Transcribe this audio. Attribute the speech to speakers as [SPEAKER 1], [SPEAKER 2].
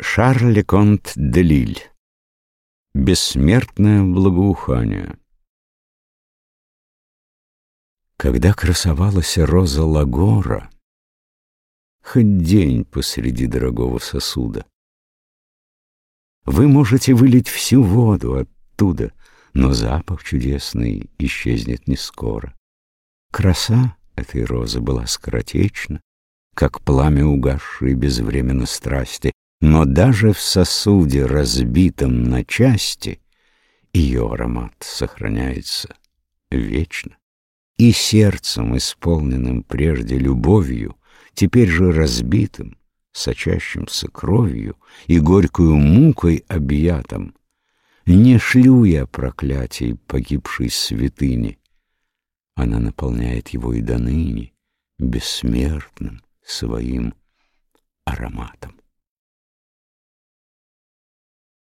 [SPEAKER 1] Шарль Конт де Лиль. Бессмертное благоухание. Когда красовалась роза Лагора, Хоть день посреди дорогого сосуда, Вы можете вылить всю воду оттуда, Но запах чудесный исчезнет не скоро. Краса этой розы была скоротечна, Как пламя угасшей безвременно страсти, но даже в сосуде, разбитом на части, Ее аромат сохраняется вечно. И сердцем, исполненным прежде любовью, Теперь же разбитым, сочащимся кровью И горькую мукой объятым, Не шлю я проклятий погибшей святыни, Она наполняет его и до ныне Бессмертным своим ароматом.